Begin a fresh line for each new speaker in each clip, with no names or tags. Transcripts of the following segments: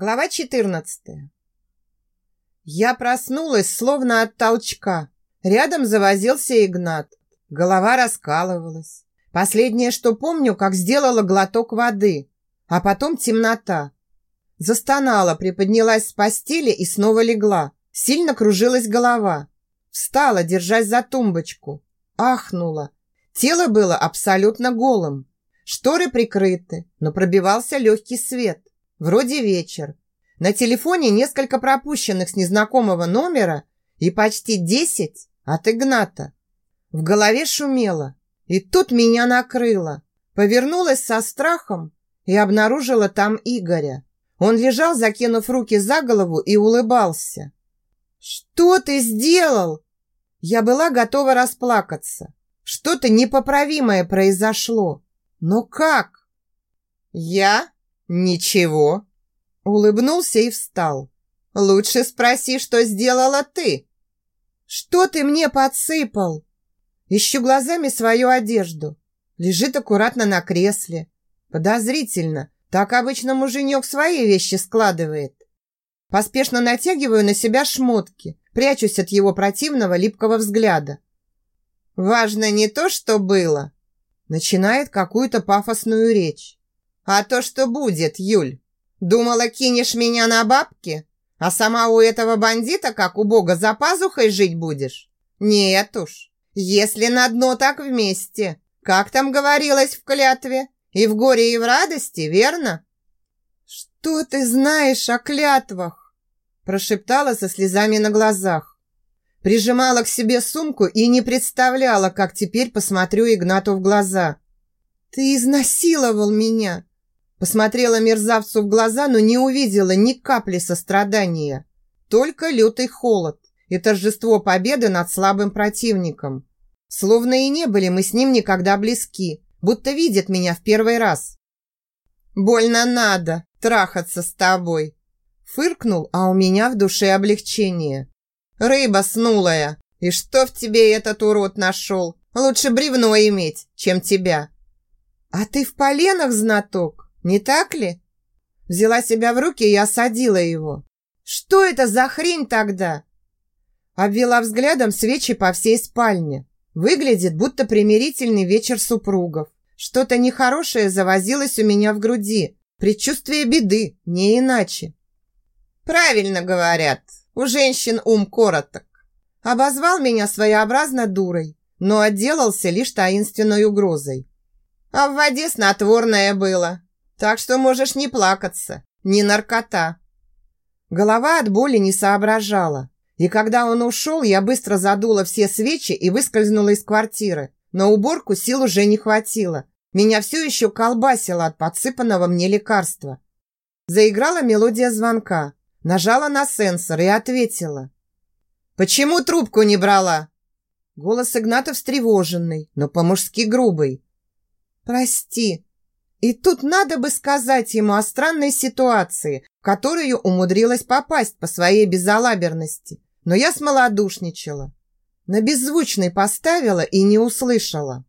Глава 14. Я проснулась словно от толчка. Рядом завозился Игнат. Голова раскалывалась. Последнее, что помню, как сделала глоток воды, а потом темнота. Застонала, приподнялась с постели и снова легла. Сильно кружилась голова. Встала, держась за тумбочку. Ахнула. Тело было абсолютно голым. Шторы прикрыты, но пробивался легкий свет. Вроде вечер. На телефоне несколько пропущенных с незнакомого номера и почти десять от Игната. В голове шумело. И тут меня накрыло. Повернулась со страхом и обнаружила там Игоря. Он лежал, закинув руки за голову и улыбался. «Что ты сделал?» Я была готова расплакаться. Что-то непоправимое произошло. Но как? «Я?» «Ничего». Улыбнулся и встал. «Лучше спроси, что сделала ты». «Что ты мне подсыпал?» Ищу глазами свою одежду. Лежит аккуратно на кресле. Подозрительно. Так обычно муженек свои вещи складывает. Поспешно натягиваю на себя шмотки, прячусь от его противного липкого взгляда. «Важно не то, что было», начинает какую-то пафосную речь. А то, что будет, Юль. Думала, кинешь меня на бабки? А сама у этого бандита, как у бога, за пазухой жить будешь? Нет уж. Если на дно, так вместе. Как там говорилось в клятве? И в горе, и в радости, верно? Что ты знаешь о клятвах? Прошептала со слезами на глазах. Прижимала к себе сумку и не представляла, как теперь посмотрю Игнату в глаза. Ты изнасиловал меня. Посмотрела мерзавцу в глаза, но не увидела ни капли сострадания. Только лютый холод и торжество победы над слабым противником. Словно и не были мы с ним никогда близки, будто видит меня в первый раз. «Больно надо трахаться с тобой!» Фыркнул, а у меня в душе облегчение. «Рыба снулая! И что в тебе этот урод нашел? Лучше бревно иметь, чем тебя!» «А ты в поленах знаток?» Не так ли? Взяла себя в руки и осадила его. Что это за хрень тогда? Обвела взглядом свечи по всей спальне. Выглядит, будто примирительный вечер супругов. Что-то нехорошее завозилось у меня в груди. Предчувствие беды, не иначе. Правильно говорят, у женщин ум короток. Обозвал меня своеобразно дурой, но отделался лишь таинственной угрозой. А в воде снотворное было, так что можешь не плакаться, не наркота. Голова от боли не соображала. И когда он ушел, я быстро задула все свечи и выскользнула из квартиры. На уборку сил уже не хватило. Меня все еще колбасило от подсыпанного мне лекарства. Заиграла мелодия звонка. Нажала на сенсор и ответила. «Почему трубку не брала?» Голос Игната встревоженный, но по-мужски грубый. «Прости», и тут надо бы сказать ему о странной ситуации, в которую умудрилась попасть по своей безалаберности. Но я смолодушничала. На беззвучный поставила и не услышала.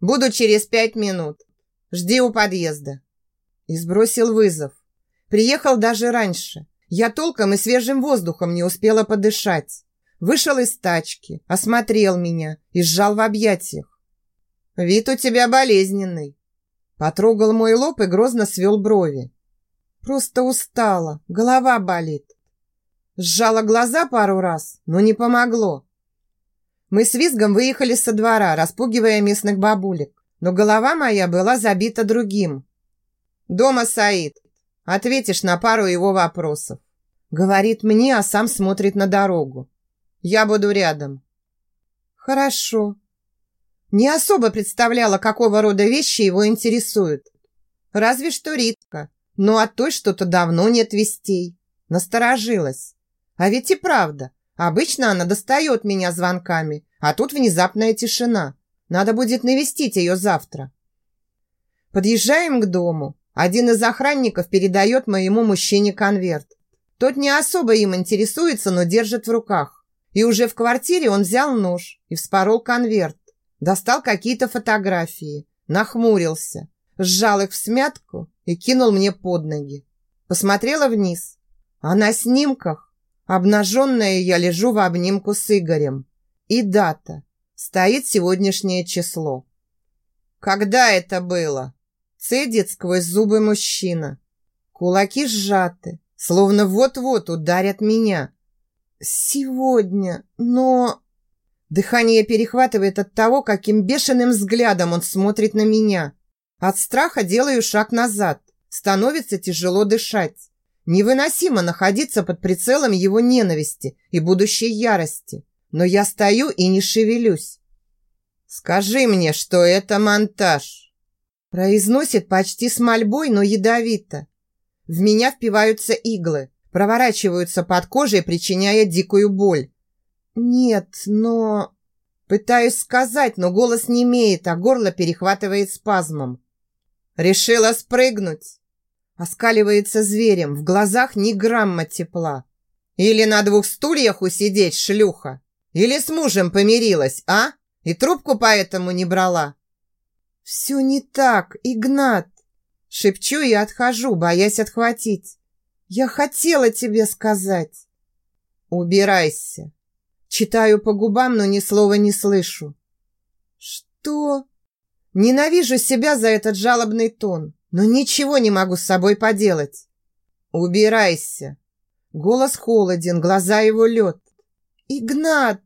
«Буду через пять минут. Жди у подъезда». И сбросил вызов. Приехал даже раньше. Я толком и свежим воздухом не успела подышать. Вышел из тачки, осмотрел меня и сжал в объятиях. «Вид у тебя болезненный», Потрогал мой лоб и грозно свел брови. Просто устала, голова болит. Сжала глаза пару раз, но не помогло. Мы с визгом выехали со двора, распугивая местных бабулек. Но голова моя была забита другим. «Дома Саид. Ответишь на пару его вопросов». Говорит мне, а сам смотрит на дорогу. «Я буду рядом». «Хорошо», не особо представляла, какого рода вещи его интересуют. Разве что Ритка. Но от той что-то давно нет вестей. Насторожилась. А ведь и правда. Обычно она достает меня звонками, а тут внезапная тишина. Надо будет навестить ее завтра. Подъезжаем к дому. Один из охранников передает моему мужчине конверт. Тот не особо им интересуется, но держит в руках. И уже в квартире он взял нож и вспорол конверт. Достал какие-то фотографии, нахмурился, сжал их в смятку и кинул мне под ноги. посмотрела вниз. А на снимках, обнаженная, я лежу в обнимку с Игорем. И дата. Стоит сегодняшнее число. Когда это было? Цедит сквозь зубы мужчина. Кулаки сжаты, словно вот-вот ударят меня. Сегодня, но... Дыхание перехватывает от того, каким бешеным взглядом он смотрит на меня. От страха делаю шаг назад. Становится тяжело дышать. Невыносимо находиться под прицелом его ненависти и будущей ярости. Но я стою и не шевелюсь. «Скажи мне, что это монтаж!» Произносит почти с мольбой, но ядовито. В меня впиваются иглы, проворачиваются под кожей, причиняя дикую боль. «Нет, но...» Пытаюсь сказать, но голос не имеет, а горло перехватывает спазмом. «Решила спрыгнуть!» Оскаливается зверем, в глазах ни грамма тепла. «Или на двух стульях усидеть, шлюха? Или с мужем помирилась, а? И трубку поэтому не брала?» «Все не так, Игнат!» Шепчу и отхожу, боясь отхватить. «Я хотела тебе сказать!» «Убирайся!» Читаю по губам, но ни слова не слышу. Что? Ненавижу себя за этот жалобный тон, но ничего не могу с собой поделать. Убирайся. Голос холоден, глаза его лед. Игнат!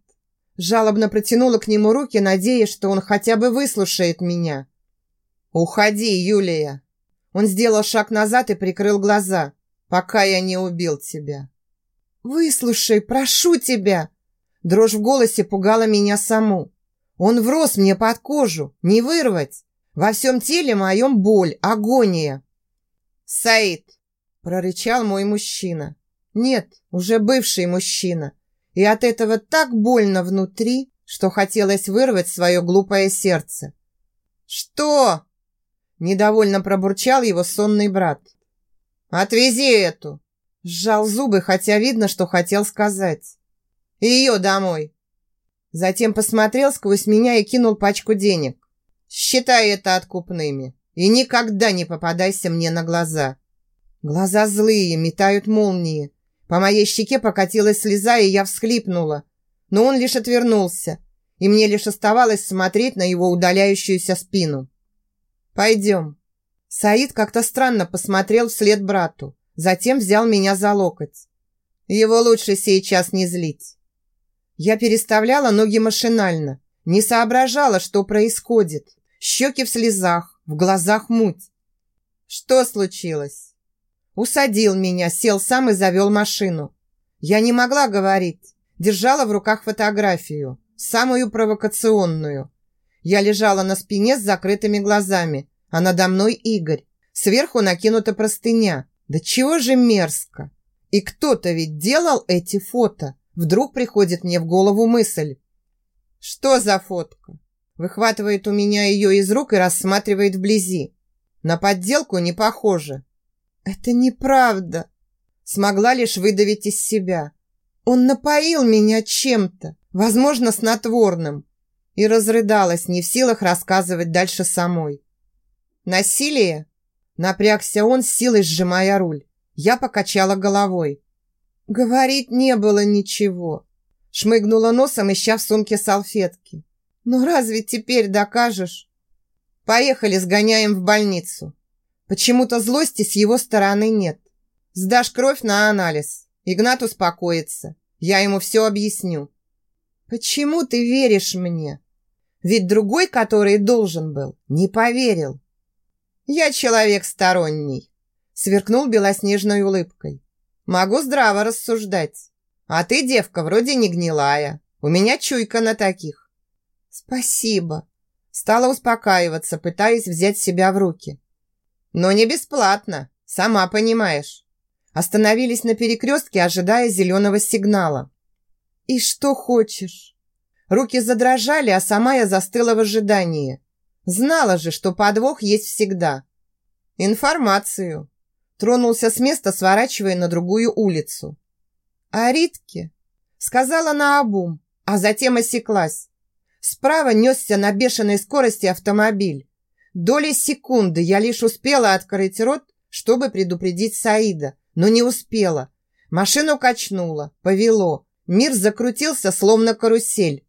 Жалобно протянула к нему руки, надеясь, что он хотя бы выслушает меня. «Уходи, Юлия!» Он сделал шаг назад и прикрыл глаза, пока я не убил тебя. «Выслушай, прошу тебя!» Дрожь в голосе пугала меня саму. Он врос мне под кожу, не вырвать. Во всем теле моем боль, агония. «Саид!» – прорычал мой мужчина. Нет, уже бывший мужчина. И от этого так больно внутри, что хотелось вырвать свое глупое сердце. «Что?» – недовольно пробурчал его сонный брат. «Отвези эту!» – сжал зубы, хотя видно, что хотел сказать. И ее домой. Затем посмотрел сквозь меня и кинул пачку денег. Считай это откупными. И никогда не попадайся мне на глаза. Глаза злые, метают молнии. По моей щеке покатилась слеза, и я всхлипнула. Но он лишь отвернулся, и мне лишь оставалось смотреть на его удаляющуюся спину. «Пойдем». Саид как-то странно посмотрел вслед брату, затем взял меня за локоть. Его лучше сейчас не злить. Я переставляла ноги машинально, не соображала, что происходит. Щеки в слезах, в глазах муть. Что случилось? Усадил меня, сел сам и завел машину. Я не могла говорить. Держала в руках фотографию, самую провокационную. Я лежала на спине с закрытыми глазами, а надо мной Игорь. Сверху накинута простыня. Да чего же мерзко! И кто-то ведь делал эти фото. Вдруг приходит мне в голову мысль. «Что за фотка?» Выхватывает у меня ее из рук и рассматривает вблизи. На подделку не похоже. «Это неправда!» Смогла лишь выдавить из себя. «Он напоил меня чем-то, возможно, снотворным». И разрыдалась, не в силах рассказывать дальше самой. «Насилие?» Напрягся он, силой сжимая руль. Я покачала головой. Говорить не было ничего. Шмыгнула носом, ища в сумке салфетки. Ну разве теперь докажешь? Поехали, сгоняем в больницу. Почему-то злости с его стороны нет. Сдашь кровь на анализ. Игнат успокоится. Я ему все объясню. Почему ты веришь мне? Ведь другой, который должен был, не поверил. Я человек сторонний. Сверкнул белоснежной улыбкой. Могу здраво рассуждать. А ты, девка, вроде не гнилая. У меня чуйка на таких. Спасибо. Стала успокаиваться, пытаясь взять себя в руки. Но не бесплатно, сама понимаешь. Остановились на перекрестке, ожидая зеленого сигнала. И что хочешь? Руки задрожали, а сама я застыла в ожидании. Знала же, что подвох есть всегда. Информацию. Тронулся с места, сворачивая на другую улицу. «А Ритке?» Сказала наобум, а затем осеклась. Справа несся на бешеной скорости автомобиль. Доли секунды я лишь успела открыть рот, чтобы предупредить Саида, но не успела. Машину качнуло, повело. Мир закрутился, словно карусель.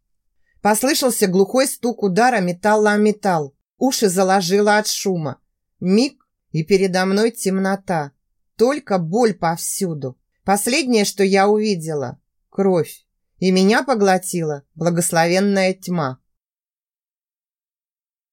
Послышался глухой стук удара металла о металл. Уши заложило от шума. Миг, и передо мной темнота. Только боль повсюду. Последнее, что я увидела – кровь. И меня поглотила благословенная тьма.